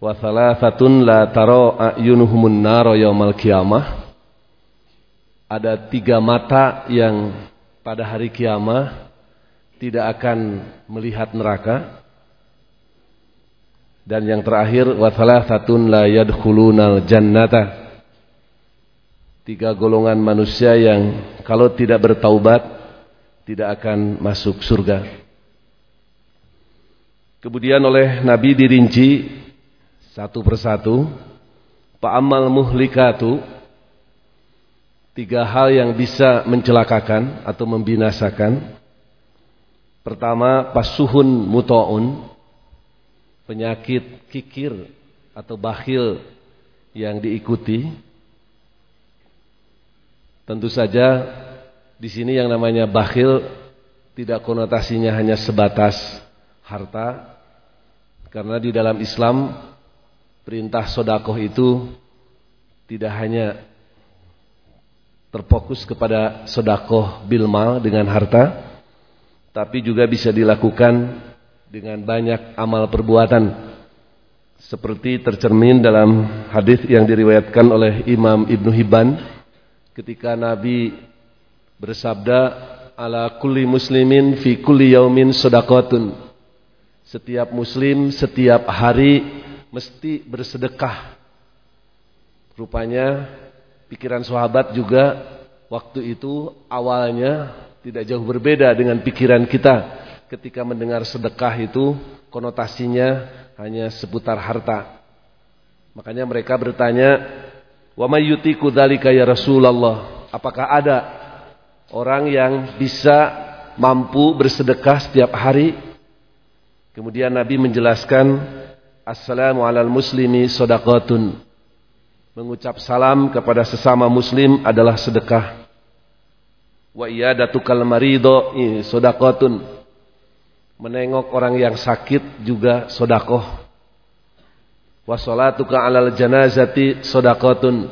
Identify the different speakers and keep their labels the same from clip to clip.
Speaker 1: Wa thalathatun la taro a'yunuhumun naro yaumal qiyamah. Ada tiga mata yang pada hari kiamat tidak akan melihat neraka. Dan yang terakhir wa thalathatun la yadkhulunal jannata. Tiga golongan manusia yang kalau tidak bertaubat tidak akan masuk surga. Kemudian oleh Nabi dirinci satu persatu. Pa'amal muhlikatu. Tiga hal yang bisa mencelakakan atau membinasakan. Pertama, pasuhun muto'un. Penyakit kikir atau bakhil yang diikuti. Tentu saja di sini yang namanya bakhil tidak konotasinya hanya sebatas harta. Karena di dalam Islam perintah sodakoh itu tidak hanya terfokus kepada sodakoh bilmal dengan harta, tapi juga bisa dilakukan dengan banyak amal perbuatan. Seperti tercermin dalam hadis yang diriwayatkan oleh Imam Ibnu Hibban ketika Nabi bersabda ala kulli muslimin fi kulli yaumin sodakotun. Setiap muslim setiap hari mesti bersedekah. Rupanya pikiran sahabat juga waktu itu awalnya tidak jauh berbeda dengan pikiran kita. Ketika mendengar sedekah itu konotasinya hanya seputar harta. Makanya mereka bertanya, "Wa may yutiku dzalika ya Rasulullah?" Apakah ada orang yang bisa mampu bersedekah setiap hari? Kemudian Nabi menjelaskan Assalamu alal muslimi sodakotun. Mengucap salam kepada sesama muslim adalah sedekah. Wa iyadatukal marido sodakotun. Menengok orang yang sakit juga sodakoh. Wa sholatuka alal janazati sodakotun.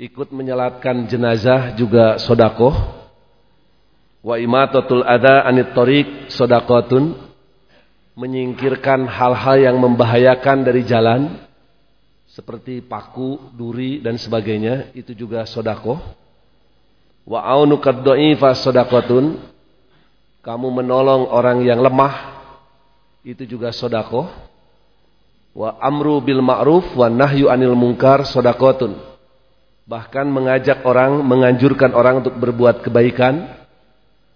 Speaker 1: Ikut menyelatkan jenazah juga sodakoh. Wa imatatul ada anit torik sodakotun menyingkirkan hal-hal yang membahayakan dari jalan seperti paku, duri dan sebagainya itu juga sodako. Wa aunukad dha'ifa sodakotun kamu menolong orang yang lemah itu juga sodako. Wa amru bil ma'ruf wa nahyu anil munkar sodakotun bahkan mengajak orang, menganjurkan orang untuk berbuat kebaikan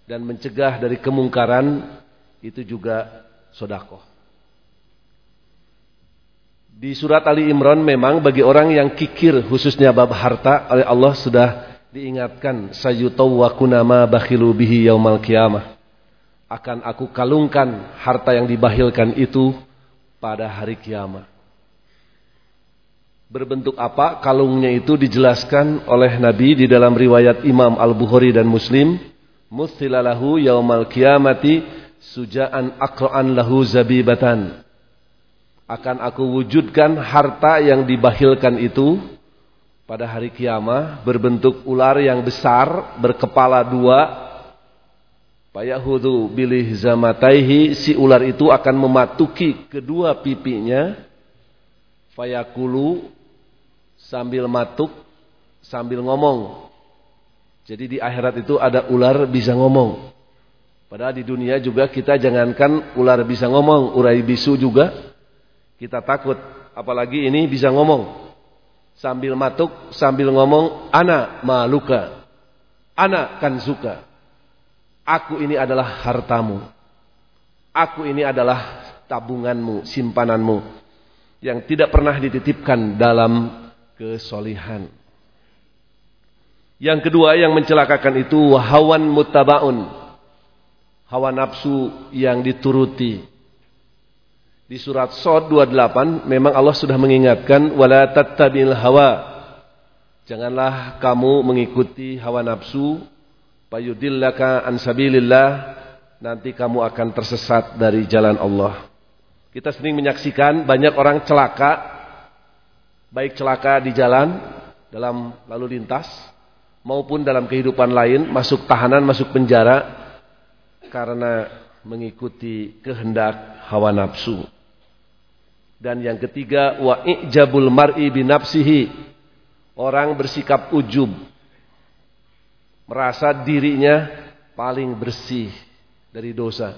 Speaker 1: dan mencegah dari kemungkaran itu juga sodakoh. Di surat Ali Imran memang bagi orang yang kikir khususnya bab harta oleh Allah sudah diingatkan sayutawwakuna bakhilu bihi yaumal qiyamah. Akan aku kalungkan harta yang dibahilkan itu pada hari kiamat. Berbentuk apa kalungnya itu dijelaskan oleh Nabi di dalam riwayat Imam Al-Bukhari dan Muslim. Muthilalahu yaumal kiamati sujaan akro'an lahu zabibatan. Akan aku wujudkan harta yang dibahilkan itu pada hari kiamah berbentuk ular yang besar berkepala dua. Payahudu bilih zamataihi si ular itu akan mematuki kedua pipinya. Fayakulu sambil matuk sambil ngomong. Jadi di akhirat itu ada ular bisa ngomong Padahal di dunia juga kita jangankan ular bisa ngomong, urai bisu juga kita takut. Apalagi ini bisa ngomong. Sambil matuk, sambil ngomong, ana maluka. Ana kan suka. Aku ini adalah hartamu. Aku ini adalah tabunganmu, simpananmu. Yang tidak pernah dititipkan dalam kesolihan. Yang kedua yang mencelakakan itu wahawan mutabaun hawa nafsu yang dituruti. Di surat Sod 28 memang Allah sudah mengingatkan wala tattabil hawa. Janganlah kamu mengikuti hawa nafsu payudillaka an sabilillah nanti kamu akan tersesat dari jalan Allah. Kita sering menyaksikan banyak orang celaka baik celaka di jalan dalam lalu lintas maupun dalam kehidupan lain masuk tahanan, masuk penjara karena mengikuti kehendak hawa nafsu. Dan yang ketiga wa ijabul mar'i binafsihi. Orang bersikap ujub. Merasa dirinya paling bersih dari dosa.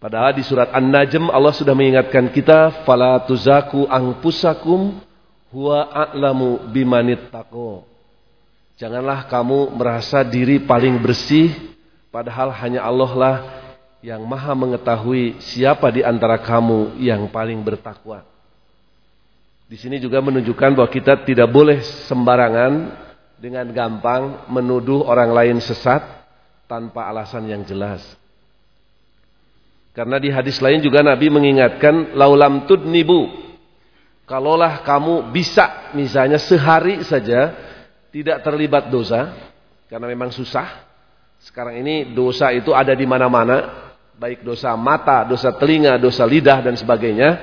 Speaker 1: Padahal di surat An-Najm Allah sudah mengingatkan kita fala tuzaku anfusakum huwa a'lamu bimanit taqo. Janganlah kamu merasa diri paling bersih padahal hanya Allah lah yang Maha mengetahui siapa di antara kamu yang paling bertakwa. Di sini juga menunjukkan bahwa kita tidak boleh sembarangan dengan gampang menuduh orang lain sesat tanpa alasan yang jelas. Karena di hadis lain juga Nabi mengingatkan laulam tudnibu. Kalaulah kamu bisa misalnya sehari saja tidak terlibat dosa karena memang susah. Sekarang ini dosa itu ada di mana-mana, baik dosa mata, dosa telinga, dosa lidah dan sebagainya.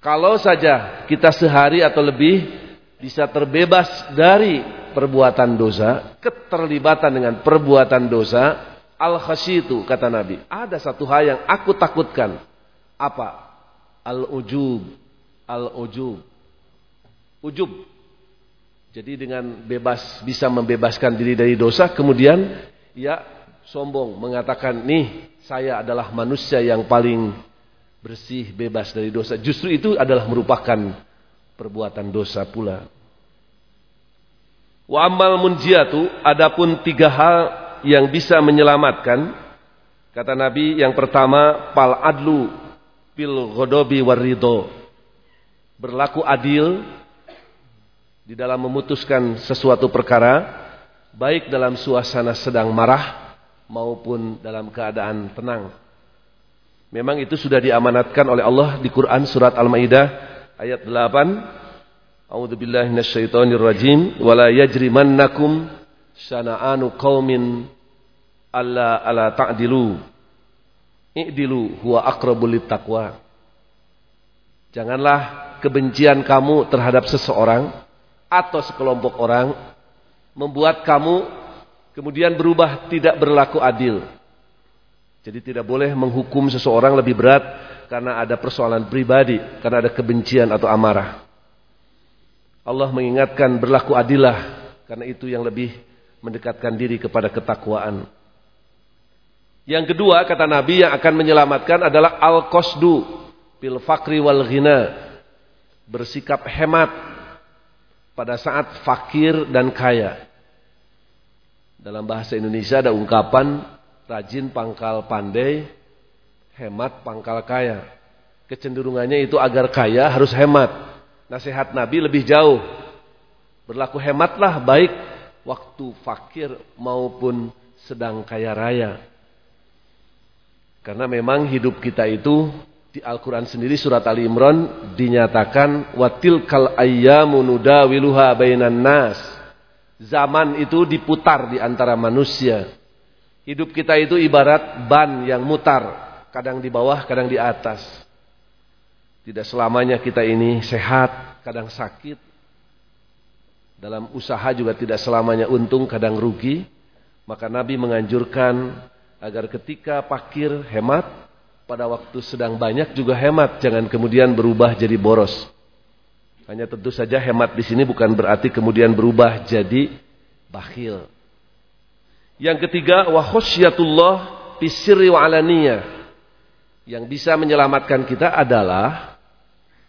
Speaker 1: Kalau saja kita sehari atau lebih bisa terbebas dari perbuatan dosa, keterlibatan dengan perbuatan dosa, al khasyitu kata Nabi. Ada satu hal yang aku takutkan. Apa? Al-ujub. Al-ujub. Ujub. Jadi dengan bebas bisa membebaskan diri dari dosa, kemudian ya sombong mengatakan, "Nih, saya adalah manusia yang paling bersih, bebas dari dosa." Justru itu adalah merupakan perbuatan dosa pula. Wa amal munjiatu adapun tiga hal yang bisa menyelamatkan kata Nabi yang pertama pal adlu bil ghodobi warido berlaku adil di dalam memutuskan sesuatu perkara baik dalam suasana sedang marah maupun dalam keadaan tenang. Memang itu sudah diamanatkan oleh Allah di Quran surat Al-Maidah ayat 8 A'udzu billahi minasyaitonir rajim wala yajrimannakum syana'anu qaumin alla ala ta'dilu. I'dilu huwa aqrabul taqwa janganlah kebencian kamu terhadap seseorang atau sekelompok orang membuat kamu kemudian berubah tidak berlaku adil jadi tidak boleh menghukum seseorang lebih berat karena ada persoalan pribadi karena ada kebencian atau amarah Allah mengingatkan berlaku adilah karena itu yang lebih mendekatkan diri kepada ketakwaan. Yang kedua kata Nabi yang akan menyelamatkan adalah al-qasdu bil fakri wal ghina. Bersikap hemat pada saat fakir dan kaya. Dalam bahasa Indonesia ada ungkapan rajin pangkal pandai, hemat pangkal kaya. Kecenderungannya itu agar kaya harus hemat. Nasihat Nabi lebih jauh. Berlaku hematlah baik waktu fakir maupun sedang kaya raya. Karena memang hidup kita itu di Al-Quran sendiri surat Ali Imran dinyatakan watil kal ayyamu nudawiluha bainan nas. Zaman itu diputar di antara manusia. Hidup kita itu ibarat ban yang mutar, kadang di bawah, kadang di atas. Tidak selamanya kita ini sehat, kadang sakit, dalam usaha juga tidak selamanya untung, kadang rugi. Maka Nabi menganjurkan agar ketika pakir hemat, pada waktu sedang banyak juga hemat, jangan kemudian berubah jadi boros. Hanya tentu saja hemat di sini bukan berarti kemudian berubah jadi bakhil. Yang ketiga, wa khasyatullah fisirri wa alaniyah. Yang bisa menyelamatkan kita adalah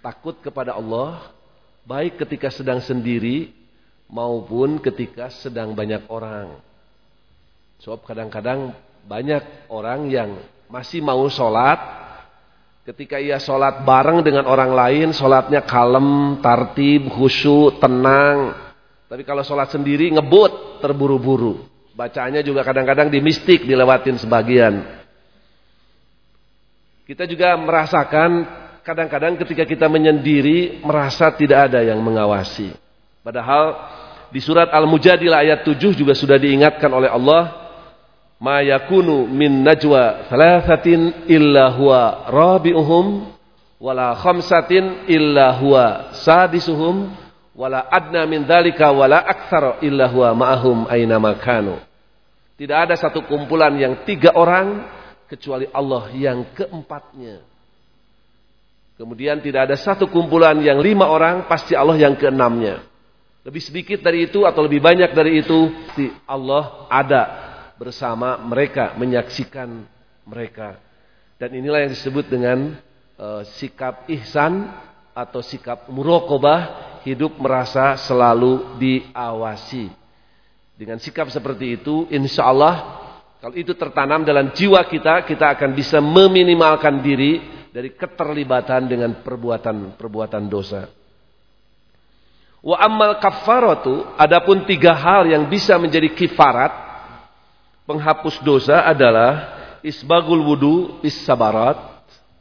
Speaker 1: takut kepada Allah baik ketika sedang sendiri maupun ketika sedang banyak orang. Sebab kadang-kadang banyak orang yang masih mau sholat, ketika ia sholat bareng dengan orang lain, sholatnya kalem, tartib, khusyuk, tenang. Tapi kalau sholat sendiri ngebut, terburu-buru. Bacaannya juga kadang-kadang di mistik, dilewatin sebagian. Kita juga merasakan kadang-kadang ketika kita menyendiri merasa tidak ada yang mengawasi. Padahal di surat Al-Mujadilah ayat 7 juga sudah diingatkan oleh Allah, "Ma yakunu min najwa thalathatin illa huwa rabi'uhum wala khamsatin illa huwa sadisuhum wala adna min dzalika wala aktsara illa huwa ma'ahum aina makanu." Tidak ada satu kumpulan yang tiga orang kecuali Allah yang keempatnya. Kemudian tidak ada satu kumpulan yang lima orang, pasti Allah yang keenamnya. Lebih sedikit dari itu atau lebih banyak dari itu, Allah ada bersama mereka, menyaksikan mereka. Dan inilah yang disebut dengan uh, sikap ihsan atau sikap murokobah, hidup merasa selalu diawasi. Dengan sikap seperti itu, insya Allah kalau itu tertanam dalam jiwa kita, kita akan bisa meminimalkan diri dari keterlibatan dengan perbuatan-perbuatan dosa. Wa ammal kafaratu, adapun tiga hal yang bisa menjadi kifarat penghapus dosa adalah isbagul wudu is sabarat.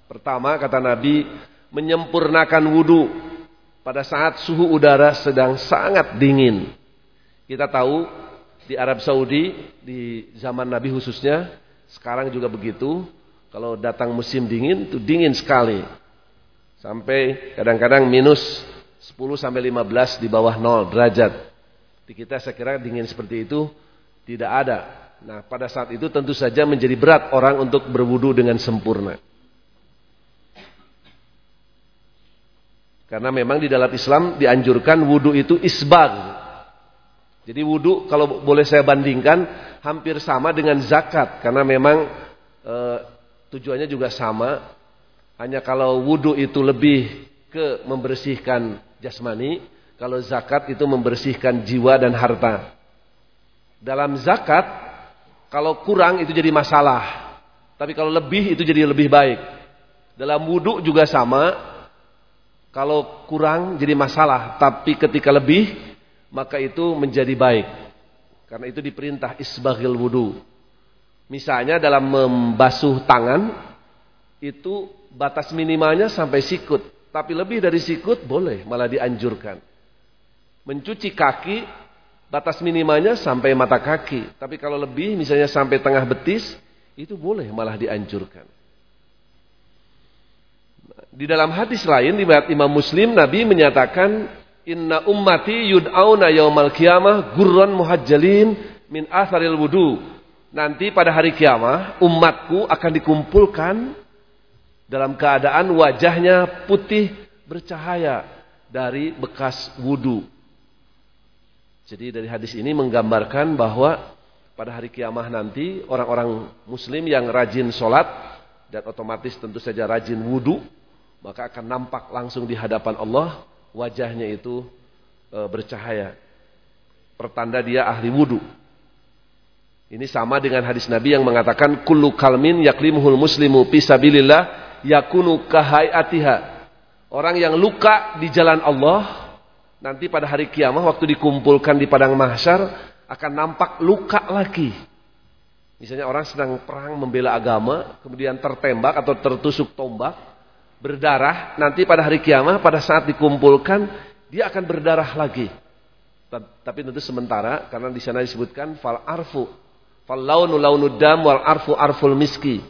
Speaker 1: Pertama kata Nabi menyempurnakan wudu pada saat suhu udara sedang sangat dingin. Kita tahu di Arab Saudi di zaman Nabi khususnya sekarang juga begitu kalau datang musim dingin itu dingin sekali. Sampai kadang-kadang minus 10 sampai 15 di bawah 0 derajat. Di kita saya kira dingin seperti itu tidak ada. Nah, pada saat itu tentu saja menjadi berat orang untuk berwudu dengan sempurna. Karena memang di dalam Islam dianjurkan wudu itu isbag. Jadi wudu kalau boleh saya bandingkan hampir sama dengan zakat karena memang e, tujuannya juga sama. Hanya kalau wudhu itu lebih ke membersihkan jasmani, kalau zakat itu membersihkan jiwa dan harta. Dalam zakat, kalau kurang itu jadi masalah. Tapi kalau lebih itu jadi lebih baik. Dalam wudhu juga sama. Kalau kurang jadi masalah. Tapi ketika lebih, maka itu menjadi baik. Karena itu diperintah isbaghil wudhu. Misalnya dalam membasuh tangan itu batas minimalnya sampai sikut. Tapi lebih dari sikut boleh malah dianjurkan. Mencuci kaki batas minimalnya sampai mata kaki. Tapi kalau lebih misalnya sampai tengah betis itu boleh malah dianjurkan. Di dalam hadis lain di Imam Muslim Nabi menyatakan inna ummati yud'auna yaumal qiyamah gurran muhajjalin min atharil wudu nanti pada hari kiamat umatku akan dikumpulkan dalam keadaan wajahnya putih bercahaya dari bekas wudhu. Jadi dari hadis ini menggambarkan bahwa pada hari kiamat nanti orang-orang muslim yang rajin sholat dan otomatis tentu saja rajin wudhu maka akan nampak langsung di hadapan Allah wajahnya itu e, bercahaya. Pertanda dia ahli wudhu. Ini sama dengan hadis Nabi yang mengatakan kullu kalmin yaklimuhul muslimu pisabilillah yakunu kahayatiha. Orang yang luka di jalan Allah nanti pada hari kiamat waktu dikumpulkan di padang mahsyar akan nampak luka lagi. Misalnya orang sedang perang membela agama, kemudian tertembak atau tertusuk tombak, berdarah, nanti pada hari kiamat pada saat dikumpulkan dia akan berdarah lagi. Tapi tentu sementara karena di sana disebutkan fal arfu Fallaunu launu dam wal arfu arful miski.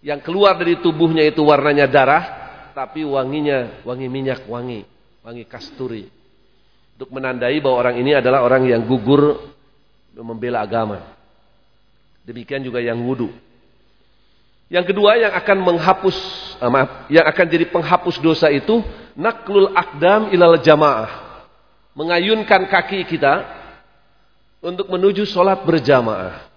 Speaker 1: Yang keluar dari tubuhnya itu warnanya darah, tapi wanginya wangi minyak wangi, wangi kasturi. Untuk menandai bahwa orang ini adalah orang yang gugur membela agama. Demikian juga yang wudhu. Yang kedua yang akan menghapus, eh, maaf, yang akan jadi penghapus dosa itu naklul akdam ilal jamaah. Mengayunkan kaki kita untuk menuju sholat berjamaah.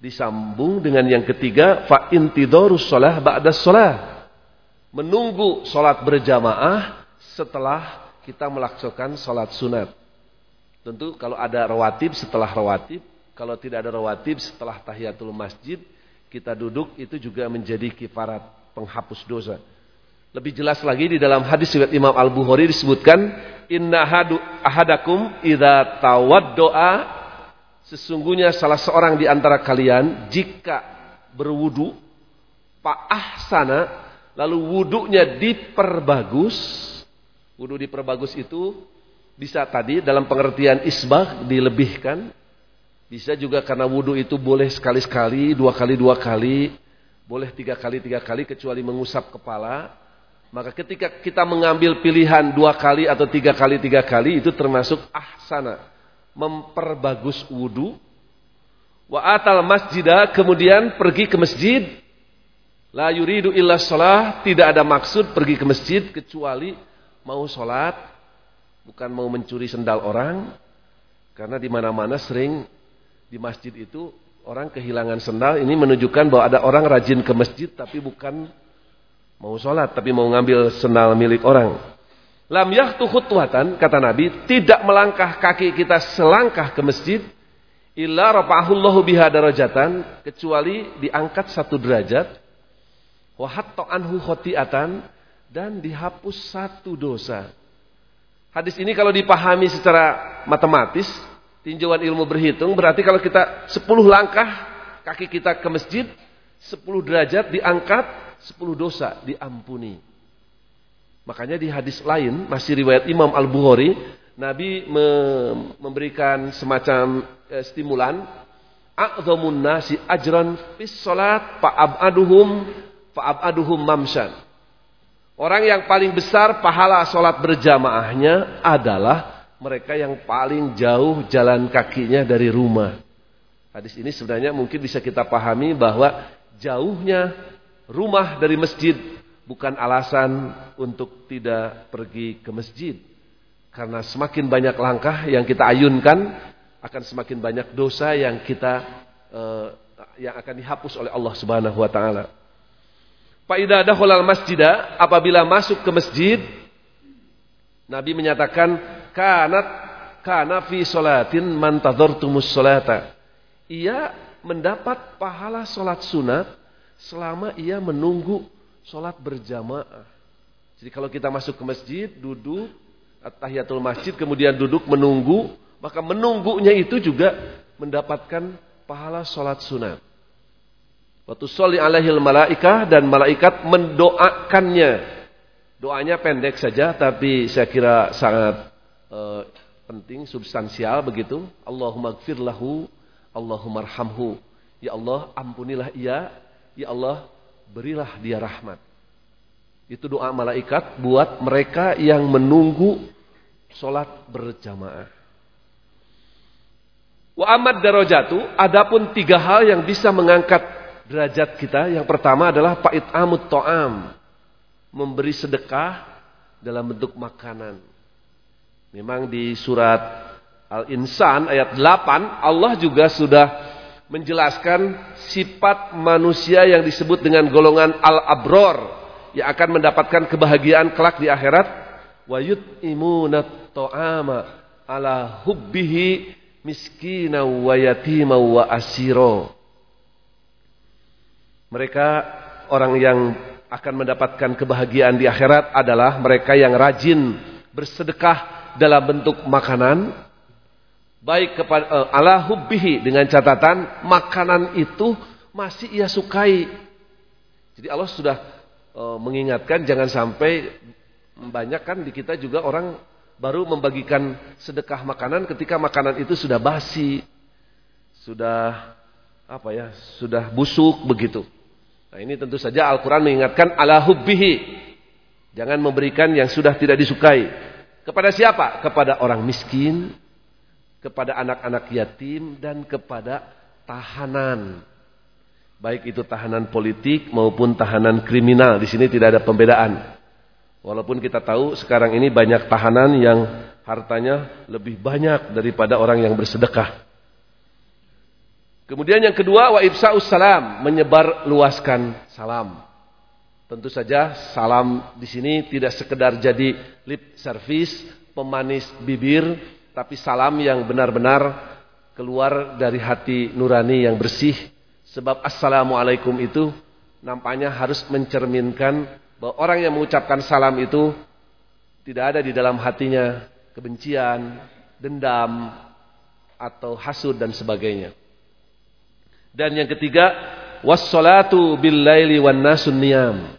Speaker 1: Disambung dengan yang ketiga fa intidorus shalah ba'da shalah. Menunggu salat berjamaah setelah kita melaksanakan salat sunat. Tentu kalau ada rawatib setelah rawatib, kalau tidak ada rawatib setelah tahiyatul masjid, kita duduk itu juga menjadi kifarat penghapus dosa. Lebih jelas lagi di dalam hadis riwayat Imam Al-Bukhari disebutkan inna ahadakum idza tawaddoa Sesungguhnya salah seorang di antara kalian jika berwudu ahsana lalu wudunya diperbagus. Wudu diperbagus itu bisa tadi dalam pengertian isbah dilebihkan. Bisa juga karena wudu itu boleh sekali-sekali, dua kali dua kali, boleh tiga kali tiga kali kecuali mengusap kepala. Maka ketika kita mengambil pilihan dua kali atau tiga kali tiga kali itu termasuk ahsana memperbagus wudhu. Wa atal masjidah kemudian pergi ke masjid. La yuridu illa sholat, tidak ada maksud pergi ke masjid kecuali mau sholat, bukan mau mencuri sendal orang, karena di mana-mana sering di masjid itu orang kehilangan sendal. Ini menunjukkan bahwa ada orang rajin ke masjid tapi bukan mau sholat, tapi mau ngambil sendal milik orang. Lam yahtu khutwatan, kata Nabi, tidak melangkah kaki kita selangkah ke masjid, illa rafa'ahullahu biha darajatan, kecuali diangkat satu derajat, wa hatta anhu khotiatan, dan dihapus satu dosa. Hadis ini kalau dipahami secara matematis, tinjauan ilmu berhitung, berarti kalau kita 10 langkah kaki kita ke masjid, 10 derajat diangkat, 10 dosa diampuni. Makanya di hadis lain, masih riwayat Imam Al-Bukhari, Nabi memberikan semacam eh, stimulan, a'dhamun nasi ajran fis salat fa'abaduhum fa'abaduhum mamshan. Orang yang paling besar pahala sholat berjamaahnya adalah mereka yang paling jauh jalan kakinya dari rumah. Hadis ini sebenarnya mungkin bisa kita pahami bahwa jauhnya rumah dari masjid bukan alasan untuk tidak pergi ke masjid. Karena semakin banyak langkah yang kita ayunkan, akan semakin banyak dosa yang kita uh, yang akan dihapus oleh Allah Subhanahu wa taala. Fa idza dakhala masjidah apabila masuk ke masjid Nabi menyatakan kanat kana fi salatin man tadhartumus salata. Ia mendapat pahala salat sunat selama ia menunggu sholat berjamaah. Jadi kalau kita masuk ke masjid, duduk, tahiyatul masjid, kemudian duduk menunggu, maka menunggunya itu juga mendapatkan pahala sholat sunat. Waktu soli alaihil malaikah dan malaikat mendoakannya. Doanya pendek saja, tapi saya kira sangat uh, penting, substansial begitu. Allahumma gfirlahu, Allahumma arhamhu. Ya Allah, ampunilah ia. Ya Allah, berilah dia rahmat. Itu doa malaikat buat mereka yang menunggu sholat berjamaah. Wa amad darajatu, adapun tiga hal yang bisa mengangkat derajat kita. Yang pertama adalah pait amut to'am. Memberi sedekah dalam bentuk makanan. Memang di surat Al-Insan ayat 8 Allah juga sudah menjelaskan sifat manusia yang disebut dengan golongan al-abror yang akan mendapatkan kebahagiaan kelak di akhirat wa yut'imunat ta'ama ala hubbihi miskina wa yatima wa asiro mereka orang yang akan mendapatkan kebahagiaan di akhirat adalah mereka yang rajin bersedekah dalam bentuk makanan baik kepada uh, ala hubbihi dengan catatan makanan itu masih ia sukai. Jadi Allah sudah uh, mengingatkan jangan sampai banyak kan di kita juga orang baru membagikan sedekah makanan ketika makanan itu sudah basi, sudah apa ya, sudah busuk begitu. Nah ini tentu saja Al-Quran mengingatkan ala hubbihi. Jangan memberikan yang sudah tidak disukai. Kepada siapa? Kepada orang miskin, kepada anak-anak yatim dan kepada tahanan. Baik itu tahanan politik maupun tahanan kriminal. Di sini tidak ada pembedaan. Walaupun kita tahu sekarang ini banyak tahanan yang hartanya lebih banyak daripada orang yang bersedekah. Kemudian yang kedua wa ibsa'us salam, menyebar luaskan salam. Tentu saja salam di sini tidak sekedar jadi lip service, pemanis bibir, tapi salam yang benar-benar keluar dari hati nurani yang bersih. Sebab assalamualaikum itu nampaknya harus mencerminkan bahwa orang yang mengucapkan salam itu tidak ada di dalam hatinya kebencian, dendam, atau hasud dan sebagainya. Dan yang ketiga, wassalatu bil laili wan nasun niyam.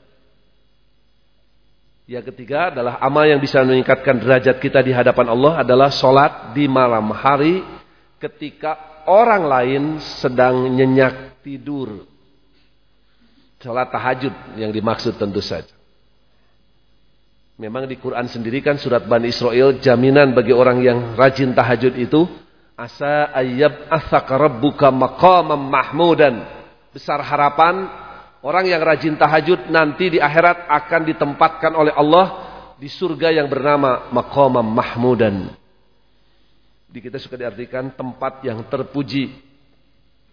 Speaker 1: Yang ketiga adalah amal yang bisa meningkatkan derajat kita di hadapan Allah adalah sholat di malam hari ketika orang lain sedang nyenyak tidur. Sholat tahajud yang dimaksud tentu saja. Memang di Quran sendiri kan surat Bani Israel jaminan bagi orang yang rajin tahajud itu asa ayyab athaka rabbuka maqamam mahmudan. Besar harapan Orang yang rajin tahajud nanti di akhirat akan ditempatkan oleh Allah di surga yang bernama Maqamam Mahmudan. Di kita suka diartikan tempat yang terpuji.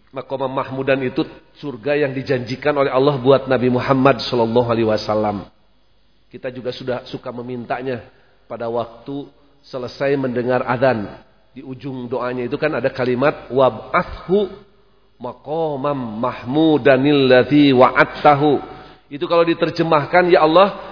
Speaker 1: Maqamam Mahmudan itu surga yang dijanjikan oleh Allah buat Nabi Muhammad sallallahu alaihi wasallam. Kita juga sudah suka memintanya pada waktu selesai mendengar adzan. Di ujung doanya itu kan ada kalimat wab'athu maqamam mahmudanil ladzi wa'adtahu. Itu kalau diterjemahkan ya Allah